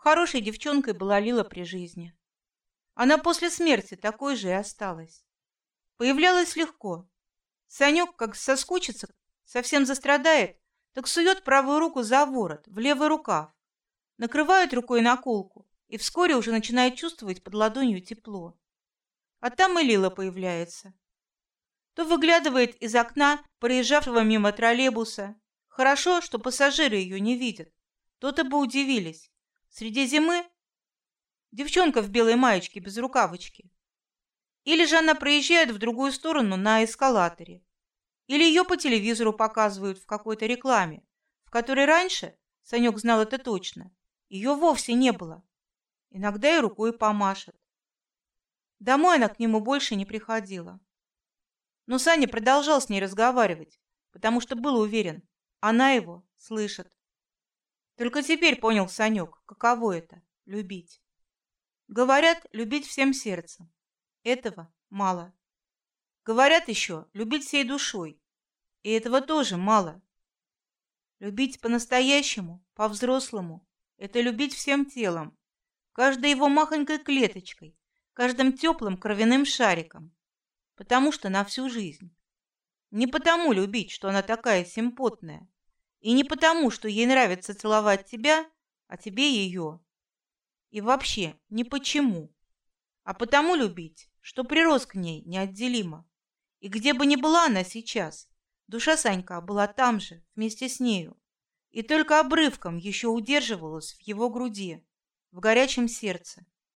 Хорошей девчонкой была Лила при жизни. Она после смерти такой же и осталась. Появлялась легко. Санек, как соскучится, совсем застрадает, так сует правую руку за ворот, в левый рукав, накрывает рукой наколку и вскоре уже начинает чувствовать под ладонью тепло. А там и Лила появляется. То выглядывает из окна проезжавшего мимо троллейбуса. Хорошо, что пассажиры ее не видят. То-то бы удивились. Среди зимы девчонка в белой маечке без рукавочки. Или же она проезжает в другую сторону на эскалаторе. Или ее по телевизору показывают в какой-то рекламе, в которой раньше Санек знал это точно. Ее вовсе не было. Иногда и рукой помашет. Домой она к нему больше не приходила. Но Саня продолжал с ней разговаривать, потому что был уверен, она его слышит. Только теперь понял Санек, каково это любить. Говорят, любить всем сердцем. Этого мало. Говорят еще, любить всей душой. И этого тоже мало. Любить по-настоящему, по-взрослому это любить всем телом, каждой его махонькой клеточкой, каждым теплым кровяным шариком, потому что на всю жизнь. Не потому любить, что она такая симпотная, и не потому, что ей нравится целовать тебя, а тебе ее. И вообще, не почему, а потому любить, что прирос к ней неотделимо. И где бы ни была она сейчас, душа Санька была там же, вместе с нею, и только обрывком еще удерживалась в его груди, в горячем сердце.